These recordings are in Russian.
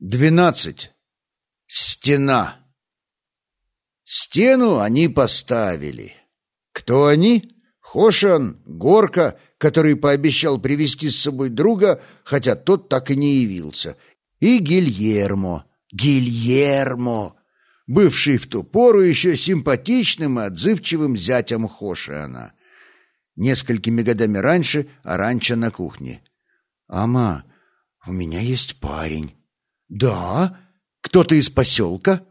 Двенадцать. Стена. Стену они поставили. Кто они? Хошан, Горка, который пообещал привести с собой друга, хотя тот так и не явился, и Гильермо. Гильермо, бывший в ту пору еще симпатичным и отзывчивым зятем Хошиана. Несколькими годами раньше Аранча на кухне. «Ама, у меня есть парень». «Да? Кто-то из поселка?»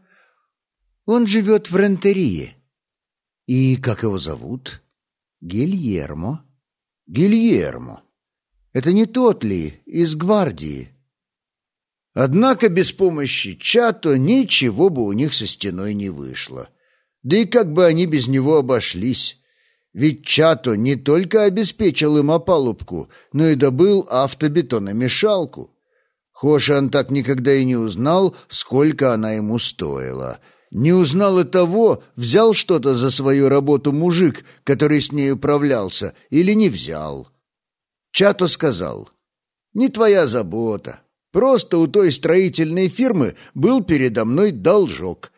«Он живет в Рентерии». «И как его зовут?» «Гильермо». «Гильермо. Это не тот ли из гвардии?» Однако без помощи Чато ничего бы у них со стеной не вышло. Да и как бы они без него обошлись. Ведь Чато не только обеспечил им опалубку, но и добыл автобетономешалку. Хошан так никогда и не узнал, сколько она ему стоила. Не узнал и того, взял что-то за свою работу мужик, который с ней управлялся, или не взял. Чато сказал, «Не твоя забота. Просто у той строительной фирмы был передо мной должок».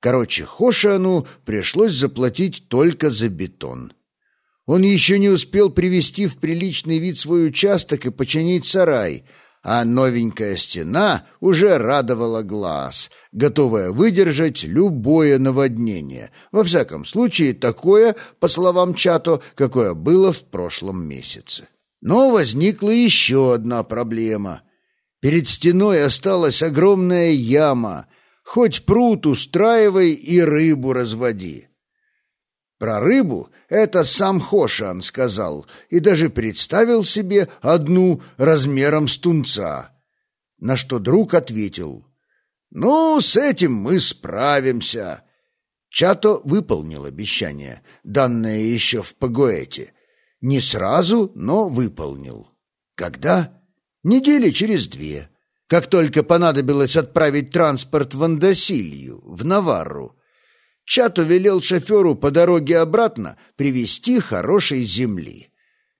Короче, Хошану пришлось заплатить только за бетон. Он еще не успел привести в приличный вид свой участок и починить сарай — а новенькая стена уже радовала глаз, готовая выдержать любое наводнение. Во всяком случае, такое, по словам Чато, какое было в прошлом месяце. Но возникла еще одна проблема. Перед стеной осталась огромная яма. Хоть пруд устраивай и рыбу разводи. Про рыбу это сам Хошан сказал и даже представил себе одну размером с тунца. На что друг ответил, «Ну, с этим мы справимся». Чато выполнил обещание, данное еще в Пагуэте. Не сразу, но выполнил. Когда? Недели через две. Как только понадобилось отправить транспорт в Андасилью, в Наварру, Чато велел шоферу по дороге обратно привезти хорошей земли.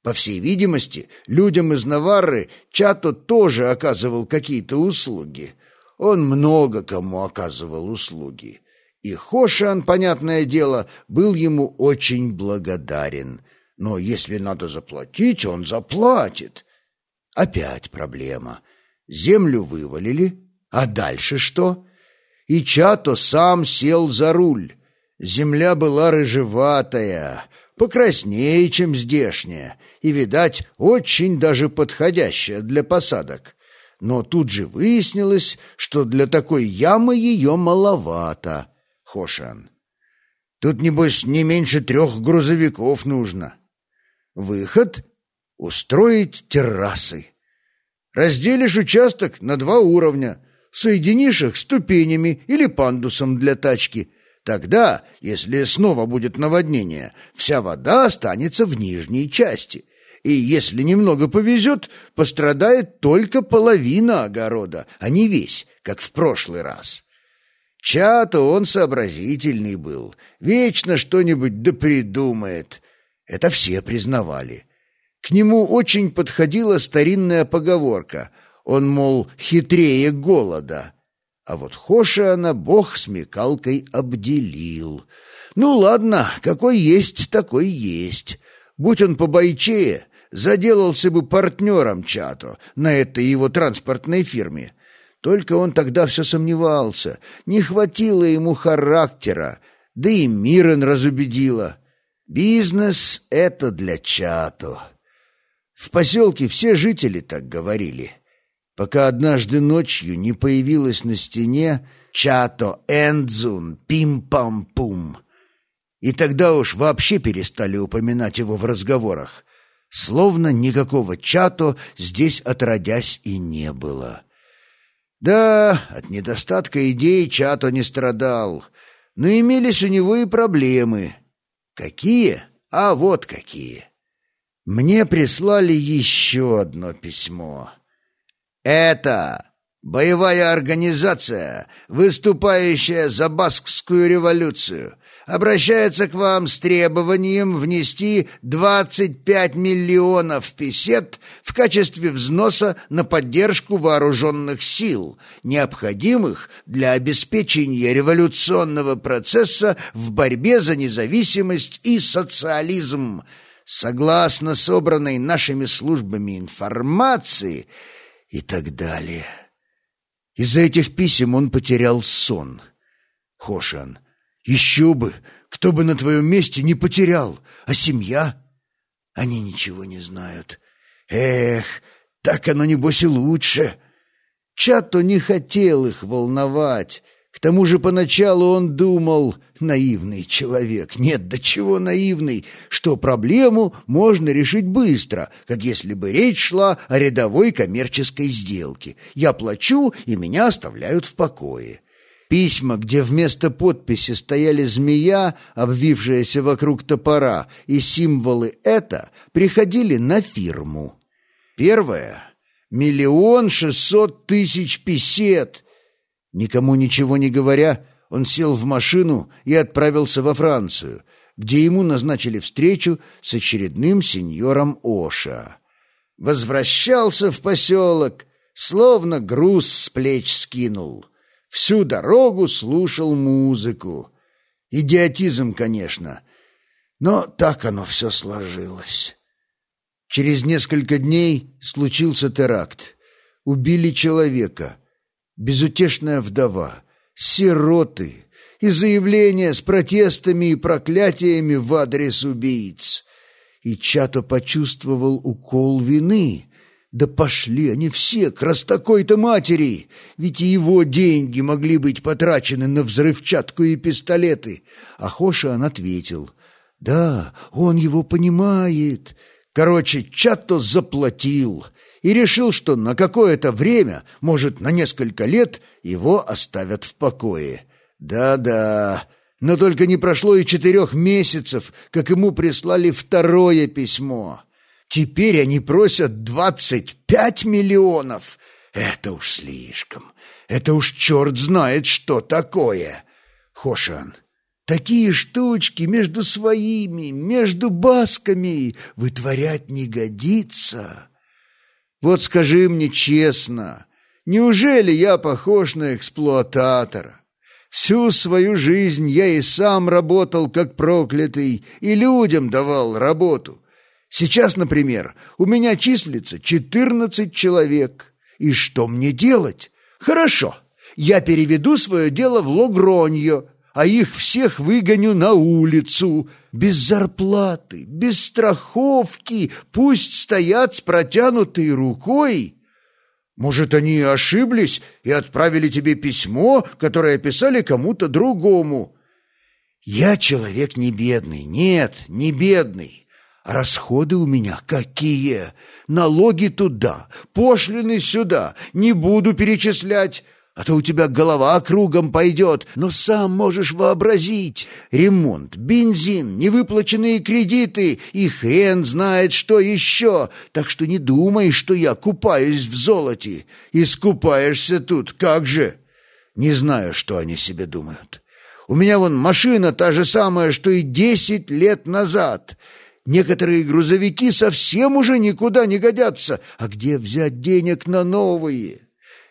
По всей видимости, людям из Наварры Чато тоже оказывал какие-то услуги. Он много кому оказывал услуги. И Хошан, понятное дело, был ему очень благодарен. Но если надо заплатить, он заплатит. Опять проблема. Землю вывалили, а дальше что? И Чато сам сел за руль. Земля была рыжеватая, покраснее, чем здешняя, и, видать, очень даже подходящая для посадок. Но тут же выяснилось, что для такой ямы ее маловато. Хошан. Тут, небось, не меньше трех грузовиков нужно. Выход — устроить террасы. Разделишь участок на два уровня, соединишь их ступенями или пандусом для тачки — Тогда, если снова будет наводнение, вся вода останется в нижней части. И если немного повезет, пострадает только половина огорода, а не весь, как в прошлый раз. Чато он сообразительный был, вечно что-нибудь да придумает. Это все признавали. К нему очень подходила старинная поговорка. Он, мол, хитрее голода — а вот Хошиана бог смекалкой обделил. Ну ладно, какой есть, такой есть. Будь он побойчее, заделался бы партнером Чато на этой его транспортной фирме. Только он тогда все сомневался, не хватило ему характера, да и Мирен разубедила. Бизнес — это для Чато. В поселке все жители так говорили пока однажды ночью не появилась на стене «Чато Эндзун Пим-Пам-Пум». И тогда уж вообще перестали упоминать его в разговорах, словно никакого Чато здесь отродясь и не было. Да, от недостатка идей Чато не страдал, но имелись у него и проблемы. Какие? А вот какие. Мне прислали еще одно письмо. Это боевая организация, выступающая за Баскскую революцию. обращается к вам с требованием внести 25 миллионов песет в качестве взноса на поддержку вооруженных сил, необходимых для обеспечения революционного процесса в борьбе за независимость и социализм. Согласно собранной нашими службами информации и так далее. Из-за этих писем он потерял сон. Хошан, еще бы, кто бы на твоем месте не потерял, а семья? Они ничего не знают. Эх, так оно, небось, и лучше. Чато не хотел их волновать, тому же поначалу он думал, наивный человек, нет, до чего наивный, что проблему можно решить быстро, как если бы речь шла о рядовой коммерческой сделке. Я плачу, и меня оставляют в покое. Письма, где вместо подписи стояли змея, обвившаяся вокруг топора, и символы «это», приходили на фирму. Первое — миллион шестьсот тысяч песет — Никому ничего не говоря, он сел в машину и отправился во Францию, где ему назначили встречу с очередным сеньором Оша. Возвращался в поселок, словно груз с плеч скинул. Всю дорогу слушал музыку. Идиотизм, конечно, но так оно все сложилось. Через несколько дней случился теракт. Убили человека — безутешная вдова, сироты и заявления с протестами и проклятиями в адрес убийц. И Чато почувствовал укол вины. Да пошли они все к такой-то матери, ведь и его деньги могли быть потрачены на взрывчатку и пистолеты. А Хошиан ответил, «Да, он его понимает». Короче, Чато заплатил — и решил, что на какое-то время, может, на несколько лет, его оставят в покое. Да-да, но только не прошло и четырех месяцев, как ему прислали второе письмо. Теперь они просят двадцать пять миллионов. Это уж слишком. Это уж черт знает, что такое. Хошан, такие штучки между своими, между басками вытворять не годится. Вот скажи мне честно, неужели я похож на эксплуататора? Всю свою жизнь я и сам работал как проклятый, и людям давал работу. Сейчас, например, у меня числится четырнадцать человек. И что мне делать? Хорошо, я переведу свое дело в Логроньо, а их всех выгоню на улицу. Без зарплаты, без страховки, пусть стоят с протянутой рукой. Может, они ошиблись и отправили тебе письмо, которое писали кому-то другому. Я человек не бедный, нет, не бедный. Расходы у меня какие? Налоги туда, пошлины сюда, не буду перечислять а то у тебя голова кругом пойдет, но сам можешь вообразить. Ремонт, бензин, невыплаченные кредиты и хрен знает что еще. Так что не думай, что я купаюсь в золоте. Искупаешься тут, как же? Не знаю, что они себе думают. У меня вон машина та же самая, что и десять лет назад. Некоторые грузовики совсем уже никуда не годятся. А где взять денег на новые?»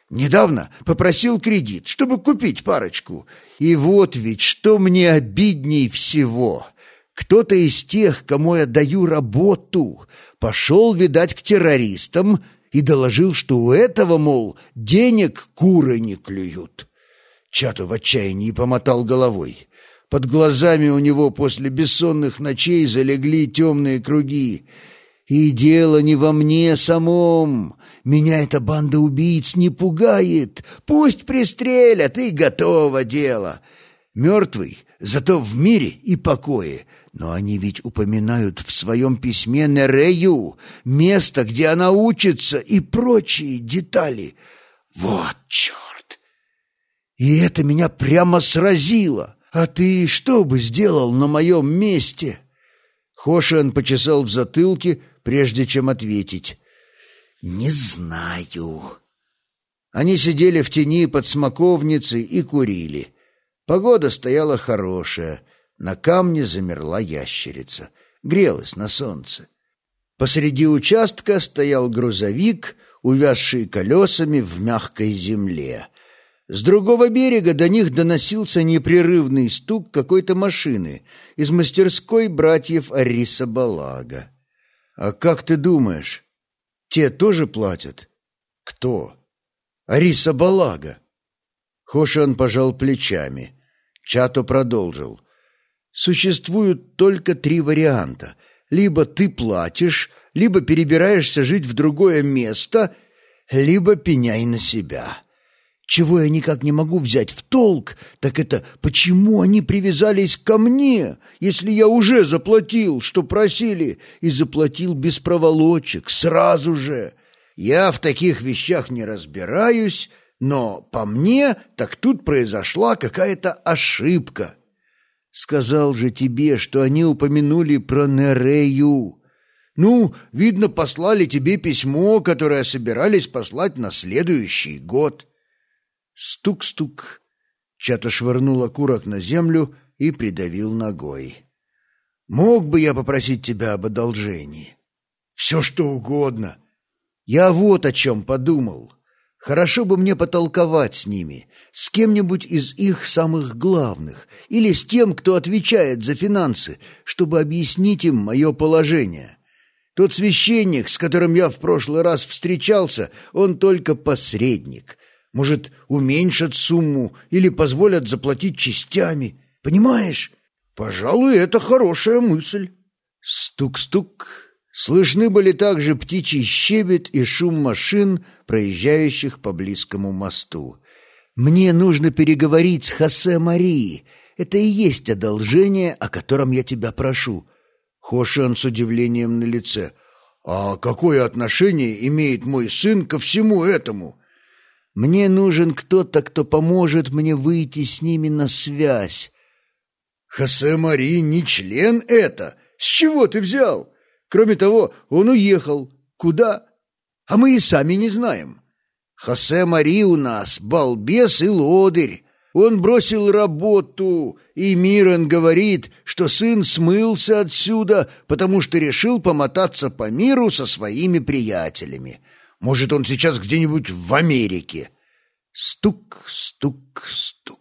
Недавно попросил кредит, чтобы купить парочку. И вот ведь что мне обидней всего. Кто-то из тех, кому я даю работу, пошел, видать, к террористам и доложил, что у этого, мол, денег куры не клюют. Чату в отчаянии помотал головой. Под глазами у него после бессонных ночей залегли темные круги. И дело не во мне самом. Меня эта банда убийц не пугает. Пусть пристрелят, и готово дело. Мертвый, зато в мире и покое. Но они ведь упоминают в своем письме Нерею, место, где она учится, и прочие детали. Вот черт! И это меня прямо сразило. А ты что бы сделал на моем месте?» Хошиан почесал в затылке, прежде чем ответить. «Не знаю». Они сидели в тени под смоковницей и курили. Погода стояла хорошая, На камне замерла ящерица, грелась на солнце. Посреди участка стоял грузовик, увязший колесами в мягкой земле. С другого берега до них доносился непрерывный стук какой-то машины из мастерской братьев Ариса Балага. «А как ты думаешь, те тоже платят?» «Кто?» «Ариса Балага». Хошан пожал плечами. Чато продолжил. «Существуют только три варианта. Либо ты платишь, либо перебираешься жить в другое место, либо пеняй на себя». Чего я никак не могу взять в толк, так это почему они привязались ко мне, если я уже заплатил, что просили, и заплатил без проволочек, сразу же. Я в таких вещах не разбираюсь, но по мне так тут произошла какая-то ошибка. Сказал же тебе, что они упомянули про Нерею. Ну, видно, послали тебе письмо, которое собирались послать на следующий год. Стук-стук. Чато швырнул окурок на землю и придавил ногой. «Мог бы я попросить тебя об одолжении?» «Все, что угодно. Я вот о чем подумал. Хорошо бы мне потолковать с ними, с кем-нибудь из их самых главных, или с тем, кто отвечает за финансы, чтобы объяснить им мое положение. Тот священник, с которым я в прошлый раз встречался, он только посредник, может, уменьшат сумму или позволят заплатить частями. Понимаешь? Пожалуй, это хорошая мысль. Стук-стук. Слышны были также птичий щебет и шум машин, проезжающих по близкому мосту. «Мне нужно переговорить с Хосе Марии. Это и есть одолжение, о котором я тебя прошу». Хошен с удивлением на лице. «А какое отношение имеет мой сын ко всему этому?» Мне нужен кто-то, кто поможет мне выйти с ними на связь. Хосе Мари не член это. С чего ты взял? Кроме того, он уехал. Куда? А мы и сами не знаем. Хосе Мари у нас балбес и лодырь. Он бросил работу, и Мирон говорит, что сын смылся отсюда, потому что решил помотаться по миру со своими приятелями. Может, он сейчас где-нибудь в Америке. Стук, стук, стук.